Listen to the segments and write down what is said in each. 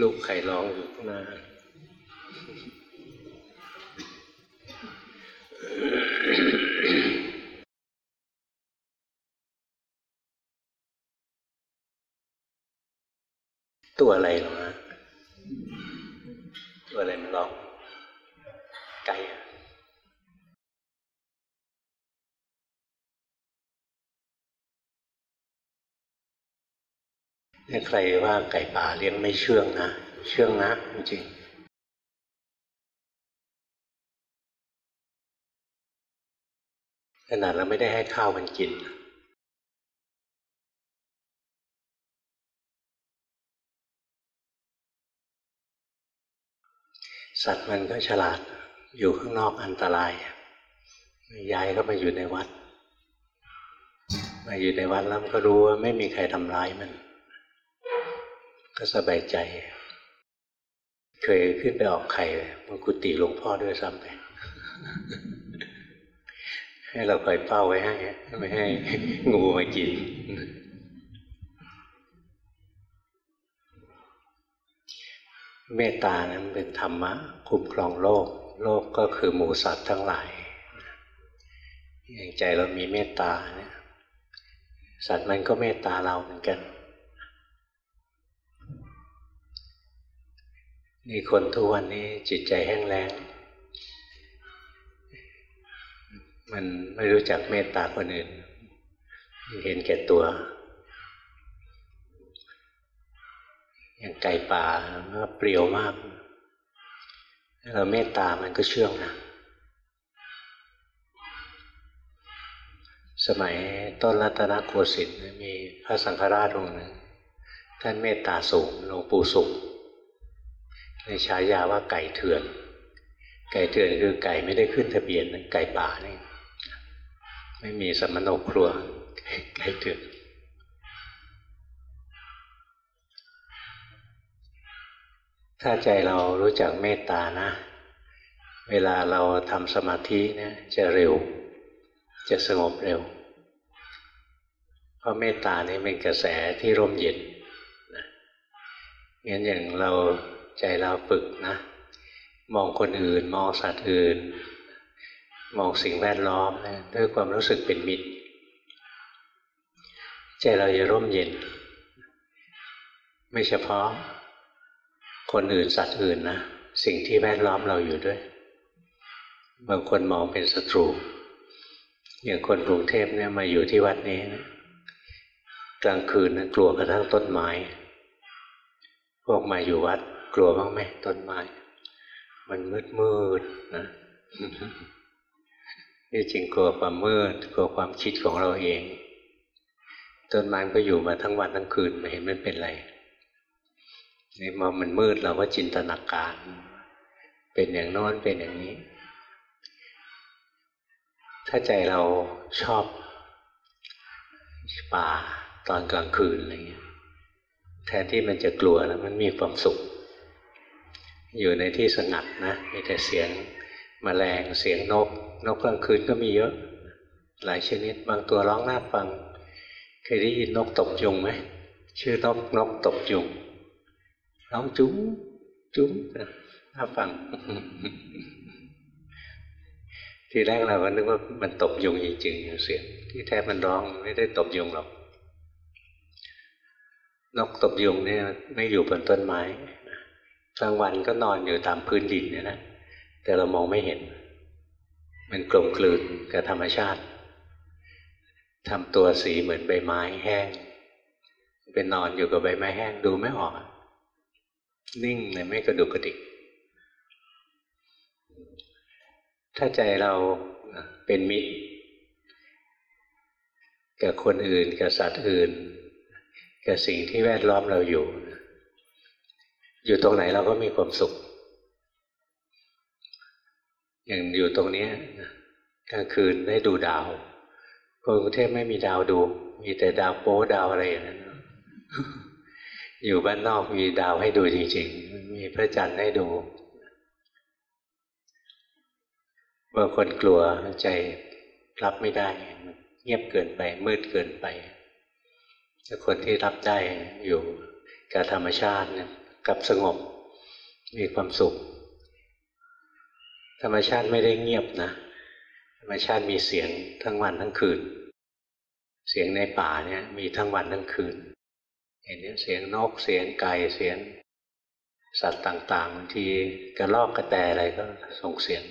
ลูกไข่ร้องอยู่ข้างหน้าตัวอะไรหรอฮะตัวอะไรมันร้องไก่ อะเนี่ใครว่าไก่ป่าเลี้ยงไม่เชื่องนะ เชื่องนะจริงขนาดเราไม่ได้ให้ข้าวมันกิน สัตว์มันก็ฉลาดอยู่ข้างนอกอันตรายย้ายเข้ามาอยู่ในวัด มาอยู่ในวัดแล้วมันก็รู้ว่าไม่มีใครทำร้ายมัน ก็สบายใจ เคยขึ้นไปออกไข่บนกุฏิหลวงพ่อด้วยซ้ำไป ให้เราคอยเฝ้าไว้ให้ไม่ให้งูมากินเมตตานั้นเป็นธรรมะคุ้มครองโลก โลกก็คือหมูสัตว์ทั้งหลาย อย่างใจเรามีเมตตาเนี่ยสัตว์มันก็เมตตาเราเหมือนกัน นี่คนทุกวันนี้จิตใจแห้งแล้ง มันไม่รู้จักเมตตาคนอื่น เห็นแก่ตัว อย่างไก่ป่าก็เปรียวมากเราเมตตามันก็เชื่องนะสมัยต้นรัตนโกสินทร์มีพระสังฆราชองค์หนึ่งท่านเมตตาสูงหลวงปู่สุข ในฉายาว่าไก่เถื่อน ไก่เถื่อนคือไก่ไม่ได้ขึ้นทะเบียนไก่ป่านี่ไม่มีสมโนครัว ไก่เถื่อนถ้าใจเรารู้จักเมตตานะ เวลาเราทำสมาธิเนี่ยจะเร็ว จะสงบเร็ว เพราะเมตตานี่เป็นกระแสที่ร่มเย็นนะงั้นอย่างเรา ใจเราฝึกนะ มองคนอื่น มองสัตว์อื่น มองสิ่งแวดล้อมนะด้วยความรู้สึกเป็นมิตร ใจเราจะร่มเย็น ไม่เฉพาะคนอื่นสัตว์อื่นนะ สิ่งที่แวดล้อมเราอยู่ด้วย บางคนมองเป็นศัตรู อย่างคนกรุงเทพเนี่ยมาอยู่ที่วัดนี้นะกลางคืนนะกลัวกระทั่งต้นไม้ พวกมาอยู่วัด กลัวบ้างไหมต้นไม้ มันมืดมืดนะที่จริงกลัวความมืดกลัวความคิดของเราเอง ต้นไม้ก็อยู่มาทั้งวันทั้งคืนไม่เห็นมันเป็นไรนี่มามันมืดเราก็จินตนาการ เป็นอย่างโน้นเป็นอย่างนี้ ถ้าใจเราชอบป่าตอนกลางคืนอะไรเงี้ยแทนที่มันจะกลัวแล้วมันมีความสุข อยู่ในที่สงัดนะมีแต่เสียงมแมลงเสียงนก นกกลางคืนก็มีเยอะ หลายชนิด บางตัวร้องน่าฟัง เคยได้ยินนกตบยุงไหมชื่อนกนกตบยุงร้องจุ้งจุ้งน่าฟัง ทีแรกเราก็นึกว่ามันตบยุงจริงๆเสียงที่แท้มันร้องไม่ได้ตบยุงหรอกนกตบยุงเนี่ยไม่อยู่บนต้นไม้ กลางวันก็นอนอยู่ตามพื้นดินเนี่ยนะแต่เรามองไม่เห็น มันกลมกลืนกับธรรมชาติทำตัวสีเหมือนใบไม้แห้งเป็นนอนอยู่กับใบไม้แห้งดูไม่ออก นิ่งเลยไม่กระดุกกระดิก ถ้าใจเราเป็นมิตรกับคนอื่นกับสัตว์อื่นกับสิ่งที่แวดล้อมเราอยู่ อยู่ตรงไหนเราก็มีความสุข อย่างอยู่ตรงนี้กลางคืนได้ดูดาวคนกรุงเทพไม่มีดาวดู มีแต่ดาวโป๊ดาวอะไรอย่างนั้นอยู่บ้านนอกมีดาวให้ดูจริง ๆ มีพระจันทร์ให้ดูบางคนกลัวใจรับไม่ได้ เงียบเกินไป มืดเกินไปแต่คนที่รับได้อยู่กับธรรมชาติเนี่ย กับสงบมีความสุข ธรรมชาติไม่ได้เงียบนะ ธรรมชาติมีเสียงทั้งวันทั้งคืน เสียงในป่าเนี่ยมีทั้งวันทั้งคืน เห็นเสียงนกเสียงไก่เสียง สัตว์ต่างๆบางทีกระลอกกระแตอะไรก็ส่งเสียง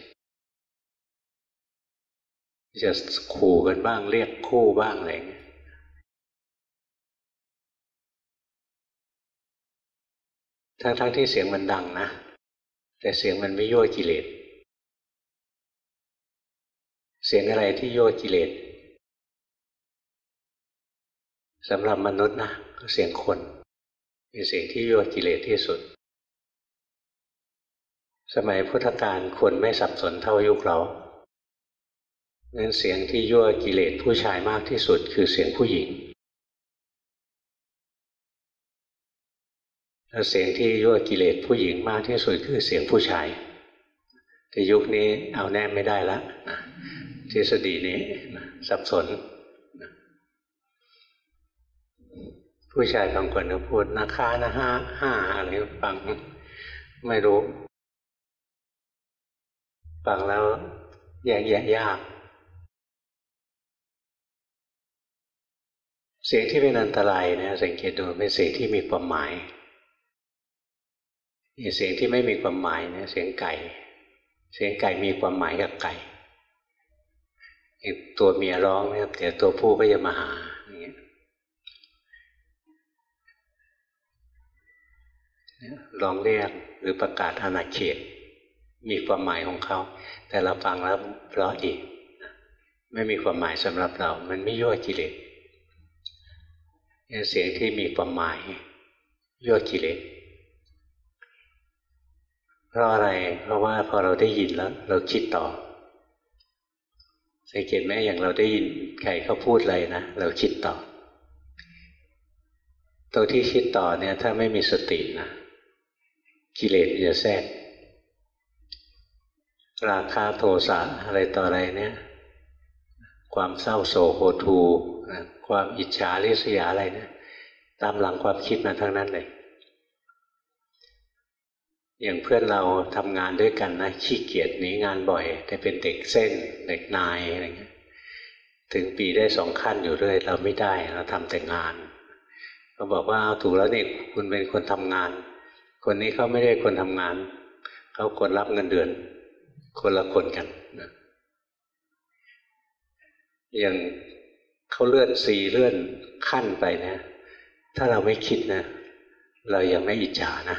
จะขู่กันบ้างเรียกคู่บ้างอะไรเงี้ย ทั้งๆทที่เสียงมันดังนะ แต่เสียงมันไม่ยั่วกิเลส เสียงอะไรที่ยั่วกิเลสสำหรับมนุษย์นะก็เสียงคนเป็นเสียงที่ยั่วกิเลสที่สุด สมัยพุทธกาลคนไม่สับสนเท่ายุคเรางั้นเสียงที่ยั่วกิเลสผู้ชายมากที่สุดคือเสียงผู้หญิง เสียงที่ยั่วกิเลสผู้หญิงมากที่สุดคือเสียงผู้ชายแต่ยุคนี้เอาแน่ไม่ได้ละทฤษฎีนี้สับสน ผู้ชายบางคนก็พูดนาคานะห้าห้าอะไรฟังไม่รู้ฟังแล้วแยกแยะยาก เสียงที่เป็นอันตรายเนี่ยสังเกตดูเป็นเสียงที่มีความหมาย เสียงที่ไม่มีความหมายเนี่ยเสียงไก่ เสียงไก่มีความหมายกับไก่ตัวเมียร้องเนี่ยแต่ตัวผู้ก็จะมาหาอย่างเงี้ยลองเรียกหรือประกาศอาณาเขต มีความหมายของเขา แต่เราฟังแล้วเพราะอีก ไม่มีความหมายสำหรับเรา มันไม่ยั่วกิเลสเสียงที่มีความหมายยั่วกิเลส เพราะอะไร เพราะว่าพอเราได้ยินแล้ว เราคิดต่อ สังเกตไหมอย่างเราได้ยินใครเขาพูดอะไรนะเราคิดต่อตัวที่คิดต่อเนี่ย ถ้าไม่มีสตินะกิเลสจะแทรกราคาโทสะอะไรต่ออะไรเนี่ย ความเศร้าโศกโหทู ความอิจฉาริษยาอะไรเนี่ย ตามหลังความคิดมาทั้งนั้นเลย อย่างเพื่อนเราทำงานด้วยกันนะขี้เกียจหนีงานบ่อย แต่เป็นเด็กเส้นเด็กนายอะไรเงี้ยถึงปีได้สองขั้นอยู่เรื่อยเราไม่ได้เราทำแต่งานเขาบอกว่าถูกแล้วนี่คุณเป็นคนทำงาน คนนี้เขาไม่ได้คนทำงานเขาคนรับเงินเดือน คนละคนกันนะอย่างเขาเลื่อนสีเลื่อนขั้นไปนะ ถ้าเราไม่คิดนะ เรายังไม่อิจฉานะ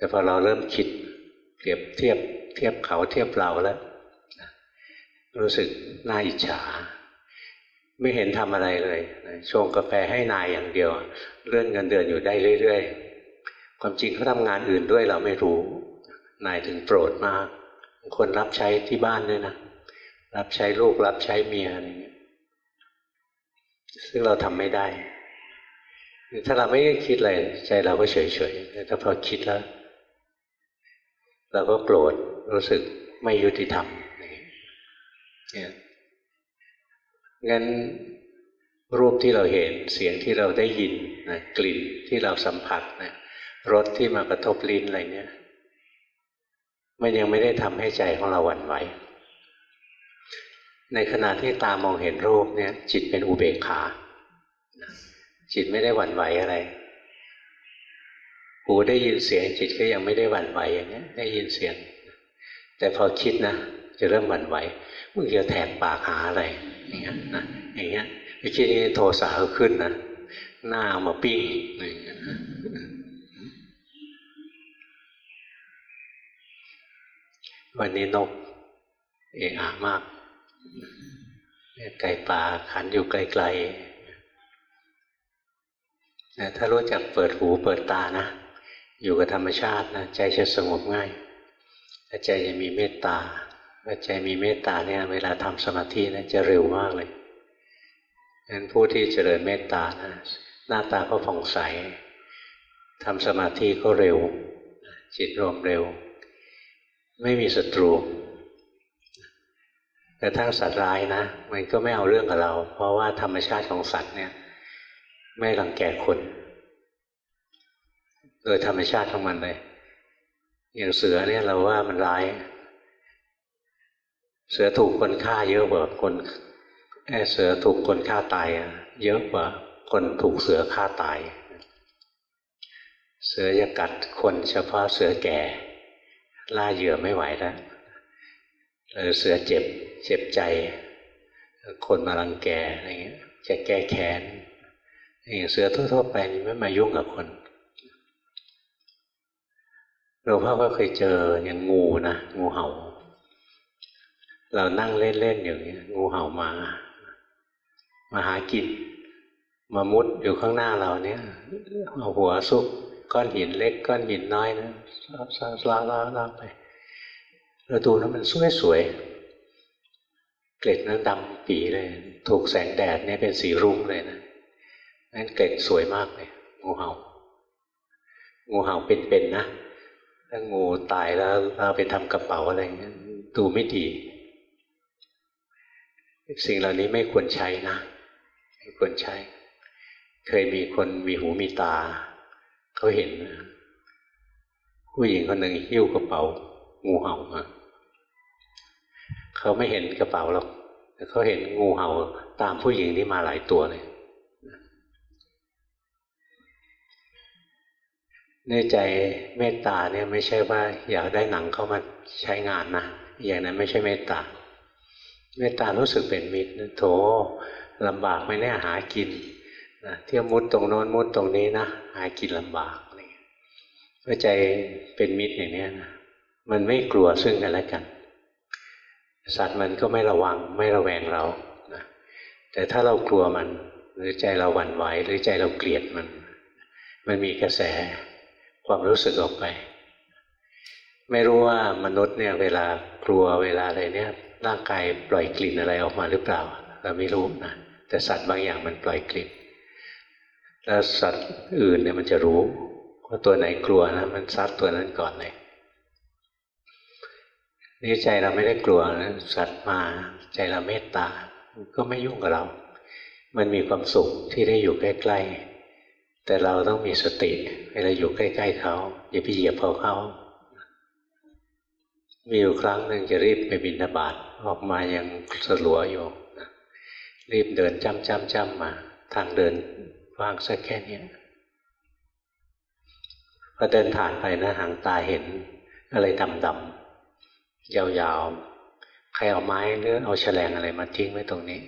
แต่พอเราเริ่มคิดเปรียบเทียบเทียบเขาเทียบเราแล้วรู้สึกน่าอิจฉา ไม่เห็นทำอะไรเลยชงกาแฟให้นายอย่างเดียว เลื่อนเงินเดือนอยู่ได้เรื่อยๆ ความจริงเขาทำงานอื่นด้วยเราไม่รู้ นายถึงโปรดมาก คนรับใช้ที่บ้านด้วยนะ รับใช้ลูกรับใช้เมียอะไรเงี้ยซึ่งเราทำไม่ได้ ถ้าเราไม่คิดอะไรใจเราก็เฉยๆแต่พอคิดแล้ว เราก็โกรธรู้สึกไม่ยุติธรรมเนี่ยงั้นรูปที่เราเห็นเสียงที่เราได้ยินนะกลิ่นที่เราสัมผัสนะรสที่มากระทบลิ้นอะไรเนี่ยมันยังไม่ได้ทำให้ใจของเราหวั่นไหวในขณะที่ตามองเห็นรูปเนี่ย จิตเป็นอุเบกขา จิตไม่ได้หวั่นไหวอะไร หูได้ยินเสียงจิตก็ยังไม่ได้หวั่นไหวอย่างนี้ได้ยินเสียง แต่พอคิดนะจะเริ่มหวั่นไหวมึงจะแทงปากหาอะไรอย่างเงี้ยนะอย่างเงี้ยไปคิดนี้โทสะก็ขึ้นนะหน้ามาปิ้งวันนี้นก เอะอะมากไก่ป่าขันอยู่ไกลๆถ้ารู้จักเปิดหูเปิดตานะ อยู่กับธรรมชาตินะใจจะสงบง่ายถ้าใจจะมีเมตตาถ้าใจมีเมตตาเนี่ยเวลาทำสมาธินะจะเร็วมากเลยงั้นผู้ที่เจริญเมตตานะหน้าตาก็ผ่องใสทำสมาธิก็เร็ว จิตรวมเร็ว ไม่มีศัตรูแต่ถ้าสัตว์ร้ายนะ มันก็ไม่เอาเรื่องกับเรา เพราะว่าธรรมชาติของสัตว์เนี่ย ไม่รังแกคน โดยธรรมชาติของมันเลยอย่างเสือเนี่ยเราว่ามันร้าย เสือถูกคนฆ่าเยอะกว่าคนไอ้เสือถูกคนฆ่าตายเยอะกว่าคนถูกเสือฆ่าตาย เสือจะกัดคนเฉพาะเสือแก่ ล่าเหยื่อไม่ไหวแล้วหรือเสือเจ็บเจ็บใจ คนมาลังแกอะไรเงี้ยจะแก้แค้นอย่างเสือทั่วๆไปไม่มายุ่งกับคน หลวงพ่อก็เคยเจออย่างงูนะงูเห่า เรานั่งเล่นๆอย่างนี้งูเห่ามา มาหากิน มามุดอยู่ข้างหน้าเราเนี่ยเอาหัวซุกก้อนหินเล็ก ก้อนหินน้อยนะลาลาลาลาไปเราดูแล้วมันสวยสวยเกล็ดนั้นดำปีเลย ถูกแสงแดดเนี่ยเป็นสีรุ้งเลยนะนั่นเกล็ดสวยมากเลยงูเห่างูเห่าเป็นๆนะ ถ้างูตายแล้วเราไปทำกระเป๋าอะไรเงี้ยดูไม่ดี สิ่งเหล่านี้ไม่ควรใช้นะ ไม่ควรใช้ เคยมีคนมีหูมีตา เขาเห็น ผู้หญิงคนหนึ่งหิ้วกระเป๋า งูเห่ามาเขาไม่เห็นกระเป๋าหรอกแต่เขาเห็นงูเห่าตามผู้หญิงที่มาหลายตัวเลย ในใจเมตตาเนี่ยไม่ใช่ว่า อยากได้หนังเข้ามาใช้งานนะอย่างนั้นไม่ใช่เมตตา เมตตารู้สึกเป็นมิตรโถลำบากไม่แน่หากินนะเที่ยวมุดตรงโน้นมุดตรงนี้นะหากินลำบากอะไรเมื่อใจเป็นมิตรอย่างนี้นะมันไม่กลัวซึ่งกันและกัน สัตว์มันก็ไม่ระวังไม่ระแวงเรานะแต่ถ้าเรากลัวมัน หรือใจเราหวั่นไหวหรือใจเราเกลียดมัน มันมีกระแส ความรู้สึกออกไป ไม่รู้ว่ามนุษย์เนี่ยเวลากลัวเวลาอะไรเนี่ยร่างกายปล่อยกลิ่นอะไรออกมาหรือเปล่า เราไม่รู้นะแต่สัตว์บางอย่างมันปล่อยกลิ่นแล้วสัตว์อื่นเนี่ยมันจะรู้ว่าตัวไหนกลัวนะมันซัดตัวนั้นก่อนเลยนี่ใจเราไม่ได้กลัวนะสัตว์มาใจเราเมตตา ก็ไม่ยุ่งกับเรา มันมีความสุขที่ได้อยู่ใกล้ๆ แต่เราต้องมีสติเวลาอยู่ใกล้ ๆเขาอย่าไปเหยียบเขาเขามีอยู่ครั้งหนึ่งจะรีบไปบินทบาทออกมายังสลัวอยู่รีบเดินจ้ำจ้ำจ้ำมา ทางเดินว่างสักแค่นี้พอเดินผ่านไปนะหางตาเห็น อะไรดำๆยาวๆ ใครเอาไม้หรือเอาแฉลงอะไรมาทิ้งไว้ตรงนี้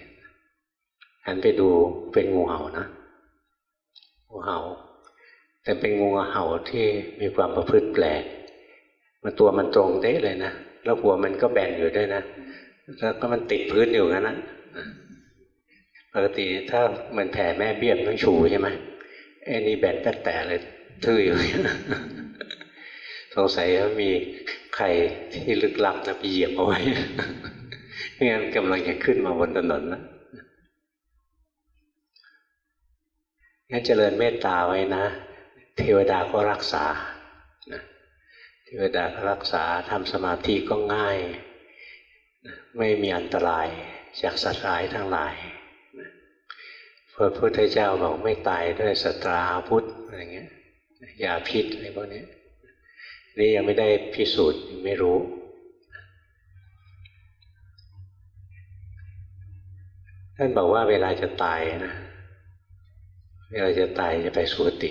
หันไปดูเป็นงูเห่านะ งูเห่า แต่เป็นงูเห่าที่มีความประพฤติแปลก มันตัวมันตรงเด้เลยนะ แล้วหัวมันก็แบนอยู่ด้วยนะ แล้วก็มันติดพื้นอยู่งั้นนะปกติถ้ามันแผ่แม่เบี้ยมต้องชูใช่ไหมไอ้นี่แบนแต่แต่เลยทื่ออยู่สงสัยว่ามีใครที่ลึกลับนะไปเหยียบเอาไว้ไม่งั้นกำลังจะขึ้นมาบนถนนนะ งั้นเจริญเมตตาไว้นะ เทวดาก็รักษานะเทวดาก็รักษาทำสมาธิก็ง่ายนะไม่มีอันตรายจากสัตว์ร้ายทั้งหลายนะพระพุทธเจ้าบอกไม่ตายด้วยสตราพุทธอะไรเงี้ยยาพิษอะไรพวกนี้นี่ยังไม่ได้พิสูจน์ไม่รู้ท่านบอกว่าเวลาจะตายนะ เวลาจะตายจะไปสุคติ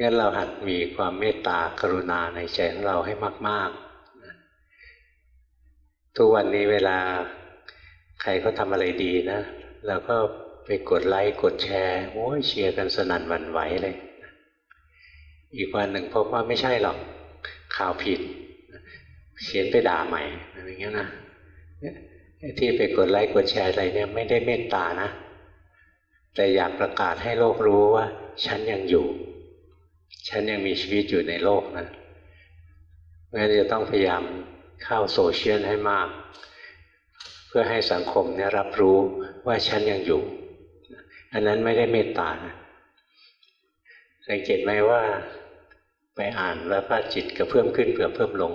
งั้นเราหัดมีความเมตตากรุณาในใจของเราให้มาก ๆ ทุกวันนี้เวลาใครเขาทำอะไรดีนะเราก็ไปกดไลค์กดแชร์โอ้ยเชียร์กันสนั่นหวั่นไหวเลย อีกวันหนึ่งพบว่าไม่ใช่หรอกข่าวผิด เขียนไปด่าใหม่อะไรเงี้ยนะ ที่ไปกดไลค์กดแชร์อะไรเนี่ยไม่ได้เมตตานะ แต่อยากประกาศให้โลกรู้ว่า ฉันยังอยู่ ฉันยังมีชีวิตอยู่ในโลกนะงั้นจะต้องพยายามเข้าโซเชียลให้มาก เพื่อให้สังคมเนี่ยรับรู้ว่าฉันยังอยู่ อันนั้นไม่ได้เมตตานะสังเกตไหมว่า ไปอ่านแล้วก็จิตกระเพิ่มขึ้นเผื่อเพิ่มลง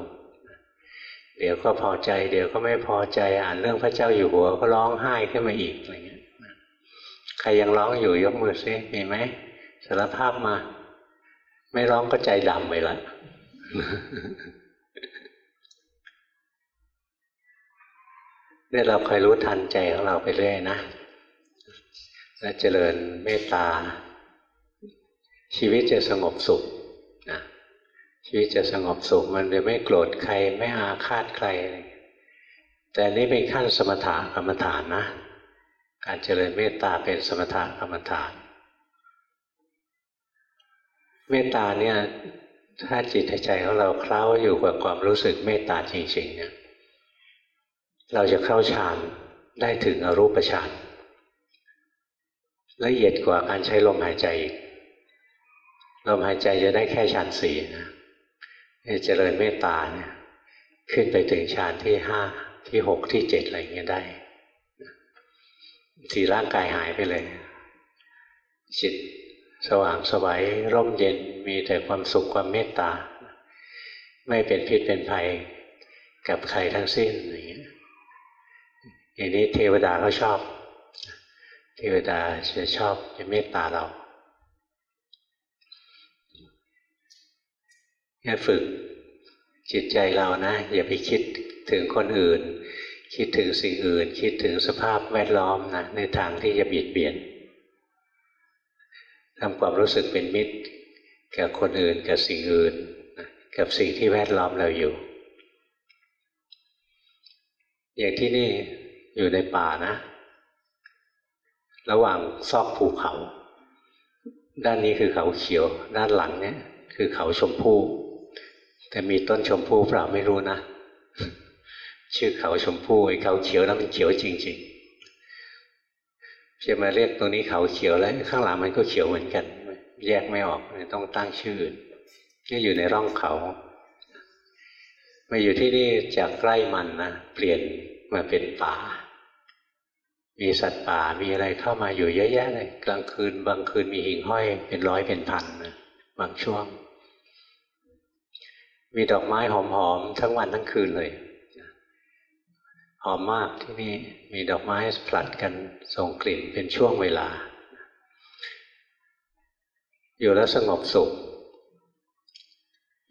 เดี๋ยวก็พอใจ เดี๋ยวก็ไม่พอใจอ่านเรื่องพระเจ้าอยู่หัวก็ร้องไห้ขึ้นมาอีกอะไรเงี้ยใครยังร้องอยู่ยกมือซิมีไหมสารภาพมา ไม่ร้องก็ใจดำไปละเนี่ยเราคอยรู้ทันใจของเราไปเรื่อยนะและเจริญเมตตา ชีวิตจะสงบสุข ชีวิตจะสงบสุขมันจะไม่โกรธใครไม่อาฆาตใคร แต่นี่เป็นขั้นสมถะกรรมฐานนะ การเจริญเมตตาเป็นสมถะกรรมฐาน เมตตาเนี่ยถ้าจิตใจของเราเคล้าอยู่กับความรู้สึกเมตตาจริงๆเนี่ยเราจะเข้าฌานได้ถึงอรูปฌานละเอียดกว่าการใช้ลมหายใจอีกลมหายใจจะได้แค่ฌานสี่นะ เจริญเมตตาเนี่ยขึ้นไปถึงฌานที่ห้าที่หกที่เจ็ดอะไรเงี้ยได้ทีร่างกายหายไปเลย จิตสว่างสวัยร่มเย็นมีแต่ความสุขความเมตตา ไม่เป็นพิษเป็นภัยกับใครทั้งสิ้นอย่างเงี้ยอย่างนี้เทวดาเขาชอบ เทวดาจะชอบจะเมตตาเรา อย่ฝึกจิตใจเรานะอย่าไปคิดถึงคนอื่น คิดถึงสิ่งอื่น คิดถึงสภาพแวดล้อมนะในทางที่จะเบียดเบียนทำความรู้สึกเป็นมิตรกับคนอื่นกับสิ่งอื่นกับสิ่งที่แวดล้อมเราอยู่ อย่างที่นี่อยู่ในป่านะ ระหว่างซอกภูเขา ด้านนี้คือเขาเขียว ด้านหลังเนี่ยคือเขาชมพู่ แต่มีต้นชมพู่เปล่าไม่รู้นะ ชื่อเขาชมพู่ไอ้เขาเขียวแล้วมันเขียวจริงๆจะมาเรียกตรงนี้เขาเขียวแล้ว ข้างหลังมันก็เขียวเหมือนกัน แยกไม่ออกต้องตั้งชื่อนี่อยู่ในร่องเขา มาอยู่ที่นี่จากใกล้มันนะเปลี่ยนมาเป็นป่า มีสัตว์ป่ามีอะไรเข้ามาอยู่เยอะแยะเลยกลางคืนบางคืนมีหิ่งห้อยเป็นร้อยเป็นพันนะบางช่วง มีดอกไม้หอมๆทั้งวันทั้งคืนเลยหอมมากที่นี่มีดอกไม้ผลัดกันส่งกลิ่นเป็นช่วงเวลา อยู่แล้วสงบสุข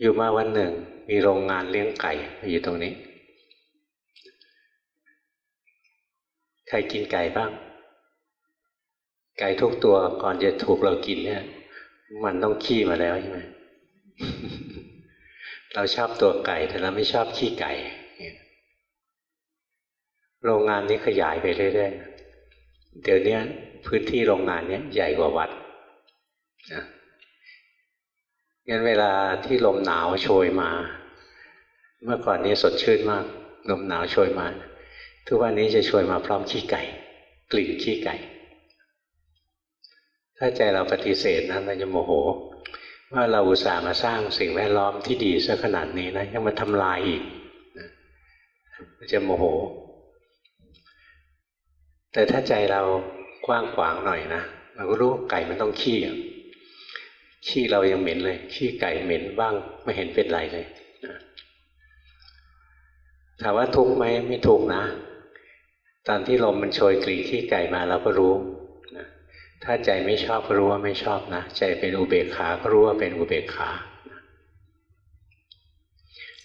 อยู่มาวันหนึ่ง มีโรงงานเลี้ยงไก่อยู่ตรงนี้ ใครกินไก่บ้าง ไก่ทุกตัวก่อนจะถูกเรากินเนี่ย มันต้องขี้มาแล้วใช่ไหม เราชอบตัวไก่ แต่เราไม่ชอบขี้ไก่โรงงานนี้ขยายไปเรื่อยๆ เดี๋ยวนี้พื้นที่โรงงานนี้ใหญ่กว่าวัดนะงั้นเวลาที่ลมหนาวโชยมา เมื่อก่อนนี้สดชื่นมาก ลมหนาวโชยมา ทุกวันนี้จะโชยมาพร้อมขี้ไก่ กลิ่นขี้ไก่ ถ้าใจเราปฏิเสธนะเราจะโมโห ว่าเราอุตส่าห์มาสร้างสิ่งแวดล้อมที่ดีซะขนาดนี้นะยังมาทำลายอีกจะโมโห แต่ถ้าใจเรากว้างขวางหน่อยนะเราก็รู้ไก่มันต้องขี้ขี้เรายังเหม็นเลย ขี้ไก่เหม็นบ้างไม่เห็นเป็นไรเลยถามว่าทุกข์ไหมไม่ทุกข์นะ ตอนที่ลมมันโชยกลิ่นขี้ไก่มาเราก็รู้ ถ้าใจไม่ชอบก็รู้ว่าไม่ชอบนะใจเป็นอุเบกขาก็รู้ว่าเป็นอุเบกขา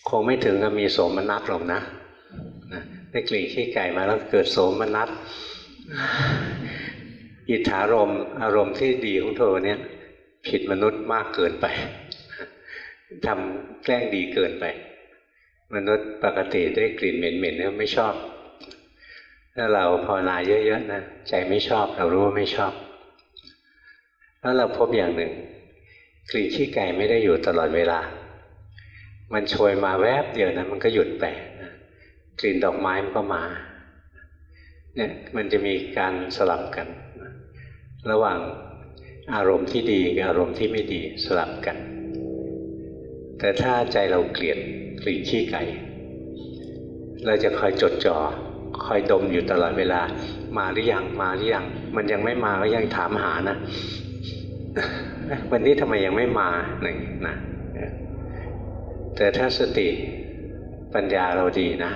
คงไม่ถึงกับมีโสมนัสหรอกนะได้กลิ่นขี้ไก่มาแล้วเกิดโสมนัสอิทธารมอารมณ์ที่ดีของเธอเนี่ย ผิดมนุษย์มากเกินไปทำแกล้งดีเกินไป มนุษย์ปกติได้กลิ่นเหม็นๆเนี่ยไม่ชอบ ถ้าเราภาวนาเยอะๆนะใจไม่ชอบ เรารู้ว่าไม่ชอบ แล้วเราพบอย่างหนึ่ง กลิ่นขี้ไก่ไม่ได้อยู่ตลอดเวลา มันโชยมาแวบเดียวนะมันก็หยุดไปนะกลิ่นดอกไม้มันก็มาเนี่ยมันจะมีการสลับกัน ระหว่างอารมณ์ที่ดีกับอารมณ์ที่ไม่ดีสลับกัน แต่ถ้าใจเราเกลียดกลิ่นขี้ไก่ เราจะคอยจดจ่อคอยดมอยู่ตลอดเวลา มาหรือยังมาหรือยังมันยังไม่มาก็ยังถามหานะ วันนี้ทำไมยังไม่มาหนึ่งนะแต่ถ้าสติปัญญาเราดีนะ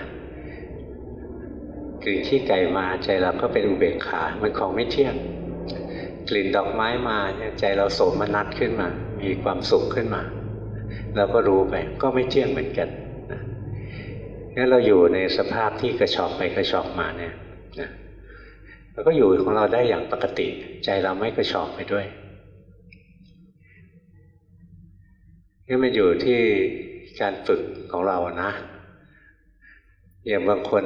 กลิ่นขี้ไก่มาใจเราก็เป็นอุเบกขา มันของไม่เที่ยง กลิ่นดอกไม้มาใจเราโสมนัสขึ้นมา มีความสุขขึ้นมา เราก็รู้ไป ก็ไม่เที่ยงเหมือนกันนะงั้นเราอยู่ในสภาพที่กระชอกไปกระชอกมาเนี่ยนะเราก็อยู่ของเราได้อย่างปกติ ใจเราไม่กระชอกไปด้วย นี่มันอยู่ที่การฝึกของเรานะอย่างบางคน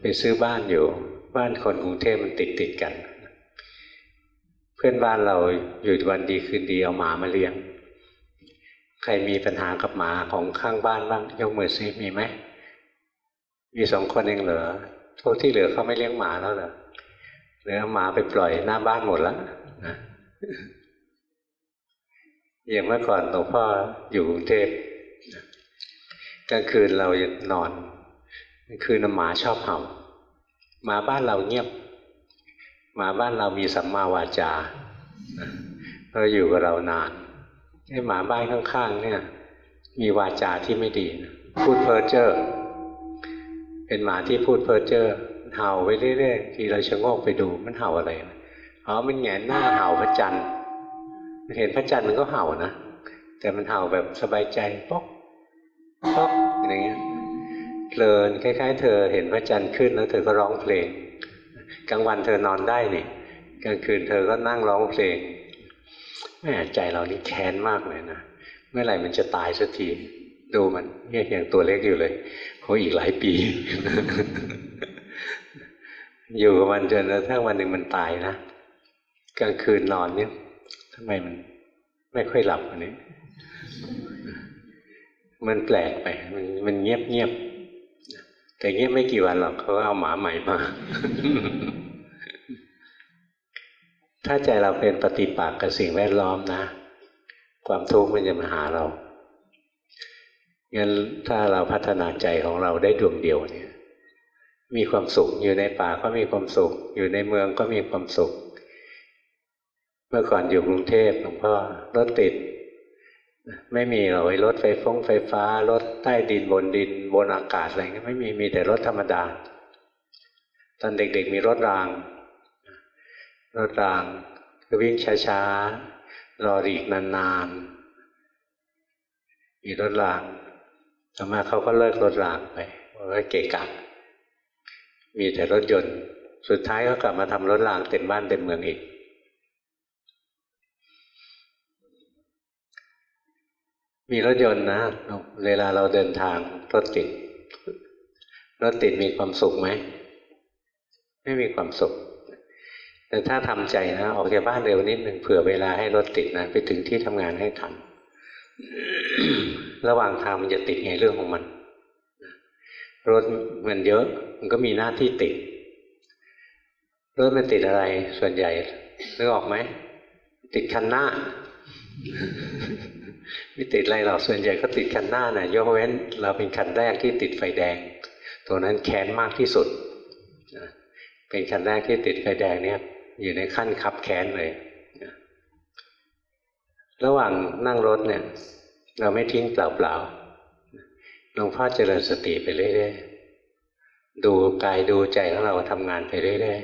ไปซื้อบ้านอยู่ บ้านคนกรุงเทพมันติดติดกัน เพื่อนบ้านเราอยู่วันดีคืนดีเอาหมามาเลี้ยง ใครมีปัญหากับหมาของข้างบ้านบ้างยกมือซิมีไหมมีสองคนเองเหรอทุกที่เหลือเขาไม่เลี้ยงหมาแล้วเหรอหรือหมาไปปล่อยหน้าบ้านหมดแล้วนะ อย่างเมื่อก่อนหลวงพ่ออยู่กรุงเทพกลางคืนเราจะนอนกลางคืนหมาชอบเห่าหมาบ้านเราเงียบหมาบ้านเรามีสัมมาวาจาเราอยู่กับเรานานไอ้หมาบ้านข้างๆเนี่ย มีวาจาที่ไม่ดีพูดเพ้อเจ้อเป็นหมาที่พูดเพ้อเจ้อเห่าไปเรื่อยๆทีเราชะโงกไปดูมันเห่าอะไรอ๋อมันแงนหน้าเห่าพระจันทร์ เห็นพระจันทร์มันก็เห่านะแต่มันเห่าแบบสบายใจป๊อกป๊อกอะไรเงี้ยเพลินคล้าย ๆ เธอเห็นพระจันทร์ขึ้นแล้วเธอก็ร้องเพลงกลางวันเธอนอนได้นี่กลางคืนเธอก็นั่งร้องเพลงแม่ใจเรานี่แค้นมากเลยนะเมื่อไหร่มันจะตายสักทีดูมันเนี่ยอย่างตัวเล็กอยู่เลยโหอีกหลายปี อยู่กับมันจนกระทั่งวันหนึ่งมันตายนะกลางคืนนอนเนี่ยำไมมันไม่ค่อยหลับอันนี้ มันแปลกไป มันมันเงียบเงียบ แต่เงียบไม่กี่วันหรอกเขาเอาหมาใหม่มา ถ้าใจเราเป็นปฏิปักษ์กับสิ่งแวดล้อมนะ ความทุกข์มันจะมาหาเรา งั้นถ้าเราพัฒนาใจของเราได้ดวงเดียวเนี่ย มีความสุขอยู่ในป่าก็มีความสุข อยู่ในเมืองก็มีความสุข เมื่อก่อนอยู่กรุงเทพหลวงพ่อรถติด ไม่มีหรอกรถไฟฟงไฟฟ้า รถใต้ดินบนดินบนอากาศอะไรเงี้ยไม่มีมีแต่รถธรรมดา ตอนเด็กๆมีรถราง รถรางคือวิ่งช้าๆรอรีกนานๆมีรถรางต่อมาเขาก็เลิกรถรางไปเพราะว่าเกะกะมีแต่รถยนต์ สุดท้ายก็กลับมาทำรถรางเต็มบ้านเต็มเมืองอีก มีรถยนต์นะเวลาเราเดินทางรถติดรถติดมีความสุขไหม ไม่มีความสุข แต่ถ้าทำใจนะ ออกจากบ้านเร็วนิดหนึ่งเผื่อเวลาให้รถติดนะ ไปถึงที่ทำงานให้ทันระหว่างทางมันจะติดไงเรื่องของมัน รถมันเยอะมันก็มีหน้าที่ติด รถมันติดอะไรส่วนใหญ่นึกออกไหม ติดคันหน้า ไม่ติดอะไรหรอกส่วนใหญ่ก็ติดคันหน้านะ่ะยกเว้นเราเป็นคันแรกที่ติดไฟแดง ตัวนั้นแค้นมากที่สุดเป็นคันแรกที่ติดไฟแดงเนี่ย อยู่ในขั้นขับแค้นเลยระหว่างนั่งรถเนี่ย เราไม่ทิ้งเปล่าๆหลวงพ่อเจริญสติไปเรื่อยๆดูกายดูใจของเราทำงานไปเรื่อย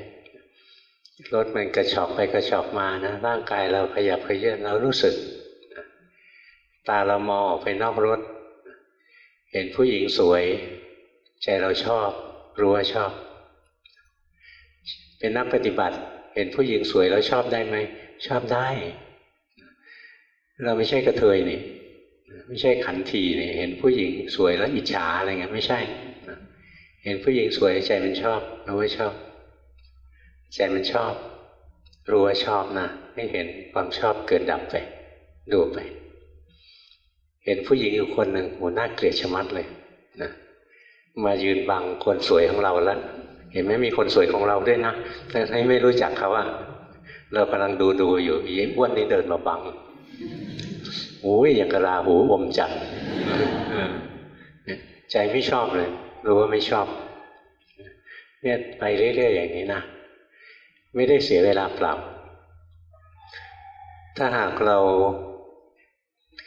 ๆรถมันกระชอกไปกระชอกมานะร่างกายเราขยับขยื่นเรารู้สึก ตาเรามองออกไปนอกรถ เห็นผู้หญิงสวย ใจเราชอบ รู้ว่าชอบ เป็นนักปฏิบัติ เห็นผู้หญิงสวยแล้วชอบได้ไหม ชอบได้ เราไม่ใช่กระเทยนี่ ไม่ใช่ขันทีนี่ เห็นผู้หญิงสวยแล้วอิจฉาอะไรเงี้ยไม่ใช่ เห็นผู้หญิงสวยใจมันชอบรู้ว่าชอบ ใจมันชอบ รู้ว่าชอบนะ ไม่เห็นความชอบเกิดดับไป ดูไป เห็นผู้หญิงอยู่คนหนึ่งหัวหน้าเกลียดชะมัดเลยนะมายืนบังคนสวยของเราแล้ว เห็นไหมมีคนสวยของเราด้วยนะแต่ให้ไม่รู้จักเขาว่าเรากำลังดูดูอยู่ยีอ้วนนี่เดินมาบังโอ้ยอย่างกระลาหูอมจันใจไม่ชอบเลยรู้ว่าไม่ชอบ เนี่ยไปเรื่อยๆอย่างนี้นะไม่ได้เสียเวลาเปล่าถ้าหากเรา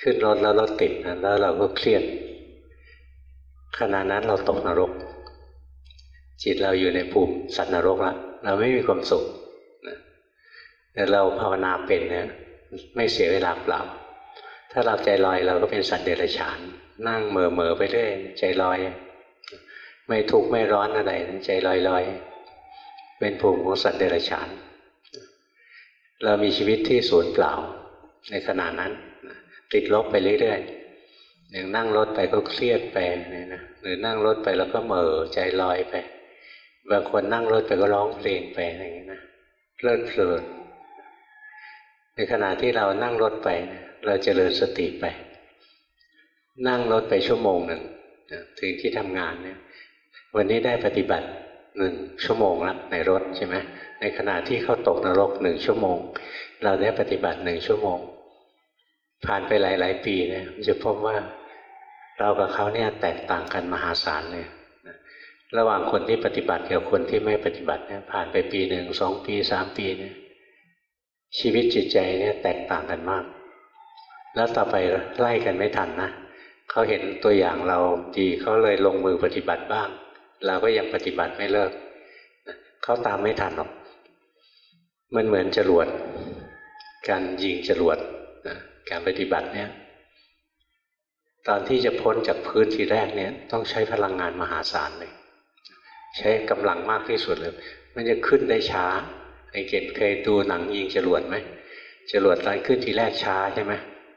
ขึ้นรถแล้วรถติดนะแล้วเราก็เครียดขณะนั้นเราตกนรก จิตเราอยู่ในภูมิสัตว์นรกละเราไม่มีความสุขนะแต่เราภาวนาเป็นเนี่ยไม่เสียเวลาเปล่า ถ้าเราใจลอยเราก็เป็นสัตว์เดรัจฉาน นั่งเหม่อเมอไปเรื่อยใจลอย ไม่ทุกข์ไม่ร้อนอะไรใจลอยลอยเป็นภูมิของสัตว์เดรัจฉาน เรามีชีวิตที่สูญเปล่าในขณะนั้น ติดลบไปเรื่อยๆอย่างนั่งรถไปก็เครียดไปเนี่ยนะหรือนั่งรถไปแล้วก็เหม่อใจลอยไป บางคนนั่งรถไปก็ร้องเพลงไปอะไรอย่างนี้นะเพลิดเพลินในขณะที่เรานั่งรถไปเราจเจริญสติไป นั่งรถไปชั่วโมงหนึ่งถึงที่ทำงานเนี่ย วันนี้ได้ปฏิบัติหนึ่งชั่วโมงแล้วในรถใช่ไหมในขณะที่เขาตกนรกหนึ่งชั่วโมง เราได้ปฏิบัติหนึ่งชั่วโมง ผ่านไปหลาย ๆ ปีเนี่ยจะพบว่าเรากับเขาเนี่ยแตกต่างกันมหาศาลเลยระหว่างคนที่ปฏิบัติกับคนที่ไม่ปฏิบัติเนี่ยผ่านไปปีหนึ่งสองปีสามปีเนี่ยชีวิตจิตใจเนี่ยแตกต่างกันมาก แล้วต่อไปไล่กันไม่ทันนะเขาเห็นตัวอย่างเราดีเขาเลยลงมือปฏิบัติบ้าง เราก็ยังปฏิบัติไม่เลิกเขาตามไม่ทันหรอก มันเหมือนจรวด การยิงจรวด การปฏิบัติเนี่ยตอนที่จะพ้นจากพื้นทีแรกเนี่ยต้องใช้พลังงานมหาศาลเลย ใช้กำลังมากที่สุดเลย มันจะขึ้นได้ช้าไอ้เกตเคยดูหนังยิงจรวดไหมจรวดตอนขึ้นทีแรกช้าใช่ไหม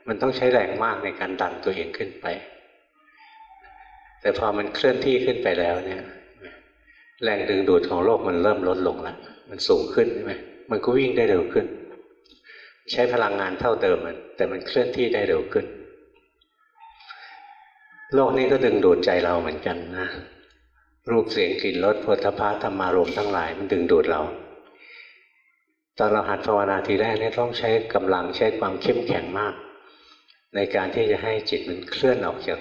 มันต้องใช้แรงมากในการดันตัวเองขึ้นไป แต่พอมันเคลื่อนที่ขึ้นไปแล้วเนี่ยแรงดึงดูดของโลกมันเริ่มลดลงแล้วมันสูงขึ้นใช่ไหมมันก็วิ่งได้เร็วขึ้น ใช้พลังงานเท่าเดิมมัน แต่มันเคลื่อนที่ได้เร็วขึ้น โลกนี้ก็ดึงดูดใจเราเหมือนกันนะรูปเสียงกลิ่นรสโผฏฐะธรรมารมทั้งหลายมันดึงดูดเรา ตอนเราหัดภาวนาทีแรกนี่ต้องใช้กำลังใช้ความเข้มแข็งมาก ในการที่จะให้จิตมันเคลื่อนออกจาก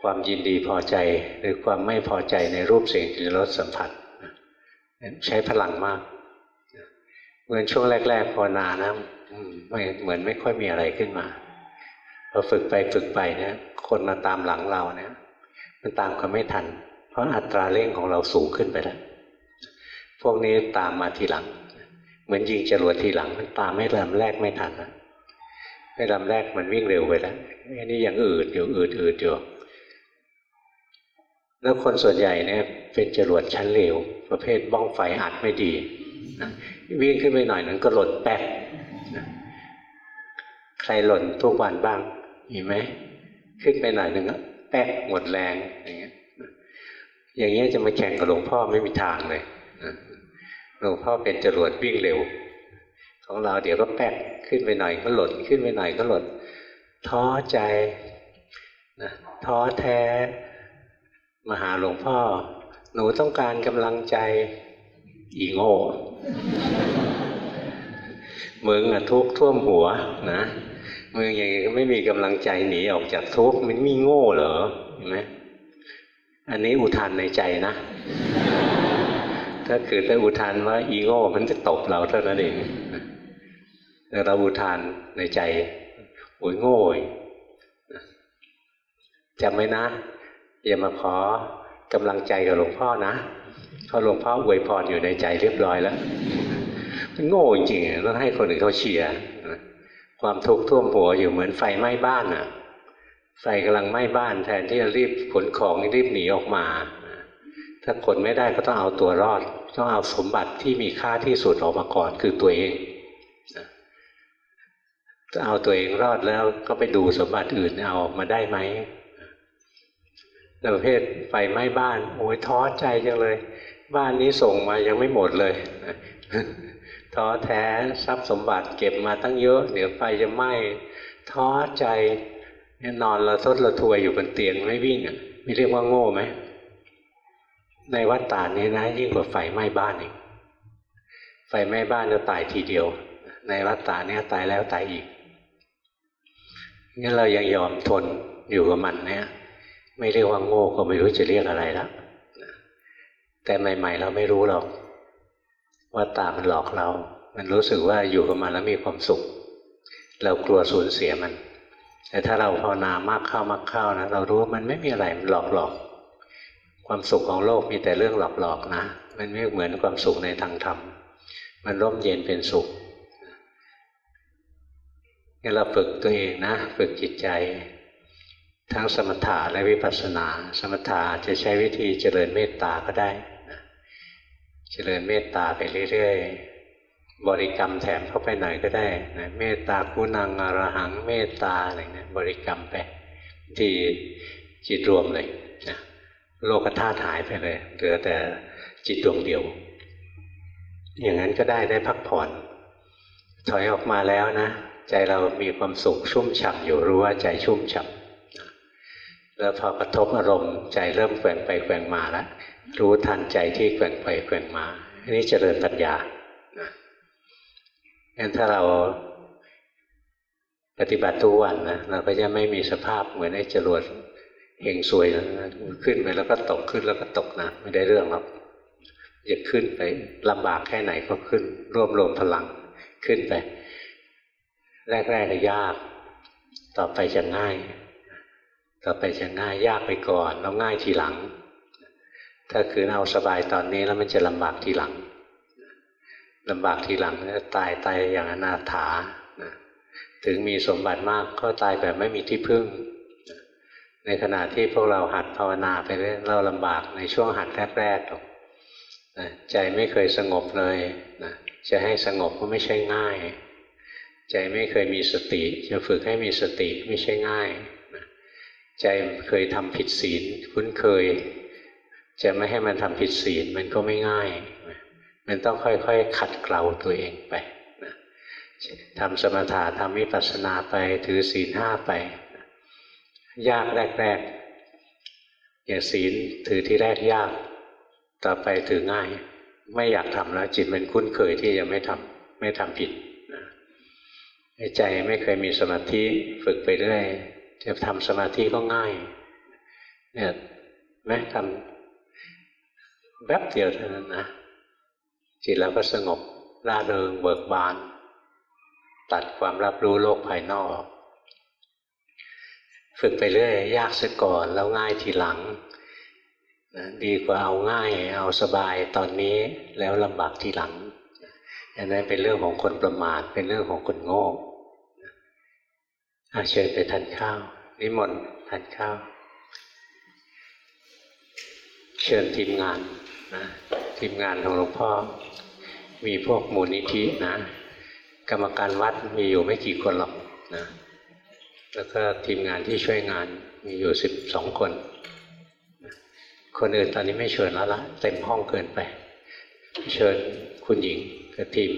ความยินดีพอใจหรือความไม่พอใจในรูปเสียงกลิ่นรสสัมผัสใช้พลังมากเหมือนช่วงแรกๆภาวนานะ เหมือนไม่ค่อยมีอะไรขึ้นมาพอฝึกไปฝึกไปเนี่ยคนมาตามหลังเราเนี่ยมันตามกันไม่ทัน เพราะอัตราเร่งของเราสูงขึ้นไปแล้ว พวกนี้ตามมาทีหลัง เหมือนยิงจรวดทีหลังมันตามไม่เร็มแรกไม่ทันแล้วไอ้ลำแรกมันวิ่งเร็วไปแล้วอันนี้ยังอืดอยู่อืดอืดอยู่แล้วคนส่วนใหญ่เนี่ยเป็นจรวดชั้นเร็วประเภทบ้องไฟอัดไม่ดีวิ่งขึ้นไปหน่อยนั้นก็หล่นแป๊กนะใค รหล่นทุกวันบ้างมีไหมขึ้นไปหน่อยหนึ่งแป๊กหมดแรงอย่างเงี้ยอย่างเงี้ยจะมาแข่งกับหลวงพ่อไม่มีทางเลยหลวงพ่อเป็นจรวดวิ่งเร็ว ของเราเดี๋ยวก็แป๊กขึ้นไปหน่อยก็หล่นขึ้นไปหน่อยก็หล่นท้อใจนะท้อแท้มาหาหลวงพ่อ หนูต้องการกำลังใจอีโง่มึงอะทุกท่วมหัวนะ มึงยังไม่มีกำลังใจหนีออกจากทุกข์มันมีโง่เหรอเห็นไหมอันนี้อุทานในใจนะ ถ้าคือถ้าอุทานว่าอีโง่มันจะตบเราเท่านั้นเองเราอุทานในใจโอยโง่จำไว้นะ อย่ามาขอกำลังใจกับหลวงพ่อนะเพราะหลวงพ่ออวยพรอยู่ในใจเรียบร้อยแล้วมันโง่จริงๆต้องให้คนอื่นเขาเชียร์ ความทุกข์ท่วมหัวอยู่เหมือนไฟไหม้บ้านอะ ไฟกำลังไหม้บ้าน แทนที่จะรีบขนของรีบหนีออกมา ถ้าขนไม่ได้ก็ต้องเอาตัวรอด ต้องเอาสมบัติที่มีค่าที่สุดออกมาก่อนคือตัวเองจะเอาตัวเองรอดแล้วก็ไปดูสมบัติอื่นเอาออกมาได้ไหมประเภทไฟไหม้บ้าน โอ้ยท้อใจจังเลย บ้านนี้ส่งมายังไม่หมดเลย ท้อแท้ทรัพย์สมบัติเก็บมาตั้งเยอะเดี๋ยวไฟจะไหม้ท้อใจนอนเราทดเราทวยอยู่บนเตียงไม่วิ่งอะไม่เรียกว่าโง่ไหมในวัดตานี้นะ ยิ่งกว่าไฟไหม้บ้านอีกไฟไหม้บ้านจะตายทีเดียว ในวัดตานี้ตายแล้วตายอีกงั้นเรายังยอมทนอยู่กับมันเนี่ย ไม่เรียกว่าโง่ก็ไม่รู้จะเรียกอะไรแล้วแต่ใหม่ ๆ เราไม่รู้หรอก ว่าตามันหลอกเรา มันรู้สึกว่าอยู่กับมันแล้วมีความสุข เรากลัวสูญเสียมัน แต่ถ้าเราภาวนามากเข้ามากเข้านะเรารู้ว่ามันไม่มีอะไรมันหลอกหลอก ความสุขของโลกมีแต่เรื่องหลอกหลอกนะ มันไม่เหมือนความสุขในทางธรรม มันร่มเย็นเป็นสุขงั้นเราฝึกตัวเองนะ ฝึกจิตใจ ทั้งสมถะและวิปัสสนา สมถะจะใช้วิธีเจริญเมตตาก็ได้ เจริญเมตตาไปเรื่อยๆ บริกรรมแถมเข้าไปหน่อยก็ได้นะเมตตาคุณังอรหังเมตตาอะไรเงี้ยบริกรรมไปที่จิตรวมเลยนะโลกธาตุหายไปเลยเหลือแต่จิตดวงเดียว อย่างนั้นก็ได้ได้พักผ่อน ถอยออกมาแล้วนะ ใจเรามีความสุขชุ่มฉ่ำอยู่รู้ว่าใจชุ่มฉ่ำแล้วพอกระทบอารมณ์ใจเริ่มแกว่งไปแกว่งมาแล้ว รู้ทันใจที่แกว่งไปแกว่งมา อันนี้เจริญปัญญานะงั้นถ้าเราปฏิบัติทุกวันนะเราก็จะไม่มีสภาพเหมือนไอ้จรวดเฮงซวยนะขึ้นไปแล้วก็ตกขึ้นแล้วก็ตกนะไม่ได้เรื่องหรอกจะขึ้นไปลำบากแค่ไหนก็ขึ้น รวบรวมพลังขึ้นไป แรกๆก็ยาก ต่อไปจะง่าย ต่อไปจะง่ายยากไปก่อน แล้วง่ายทีหลัง ถ้าคือเอาสบายตอนนี้แล้วมันจะลำบากทีหลังลำบากทีหลังจะตายตายอย่างอนาถานะถึงมีสมบัติมากก็ตายแบบไม่มีที่พึ่ง ในขณะที่พวกเราหัดภาวนาไปเรื่อยเราลำบากในช่วงหัดแรกๆหรอกใจไม่เคยสงบเลยนะจะให้สงบก็ไม่ใช่ง่าย ใจไม่เคยมีสติ จะฝึกให้มีสติไม่ใช่ง่ายนะใจเคยทำผิดศีลคุ้นเคย จะไม่ให้มันทำผิดศีลมันก็ไม่ง่าย มันต้องค่อยๆ ขัดเกลาตัวเองไปนะทำสมถะทำวิปัสสนาไปถือศีลห้าไป ยากแรกๆ อย่างศีลถือที่แรกยาก ต่อไปถือง่าย ไม่อยากทำแล้วจิตมันคุ้นเคยที่จะไม่ทำไม่ทำผิดนะใจไม่เคยมีสมาธิฝึกไปเรื่อยจะทำสมาธิก็ง่ายเนี่ยแม้ทำ แป๊บเดียวเท่านั้นนะจิตเราก็สงบร่าเริงเบิกบาน ตัดความรับรู้โลกภายนอก ฝึกไปเรื่อยยากเสียก่อนแล้วง่ายทีหลังนะดีกว่าเอาง่ายเอาสบายตอนนี้แล้วลำบากทีหลังอันนั้นเป็นเรื่องของคนประมาทเป็นเรื่องของคนโง่อาเชิญไปทานข้าวนิมนต์ทานข้าว เชิญทีมงาน นะทีมงานของหลวงพ่อ มีพวกมูลนิธินะ กรรมการวัดมีอยู่ไม่กี่คนหรอกนะแล้วก็ทีมงานที่ช่วยงานมีอยู่สิบสองคน คนอื่นตอนนี้ไม่เชิญแล้วละเต็มห้องเกินไป เชิญคุณหญิงกับทีม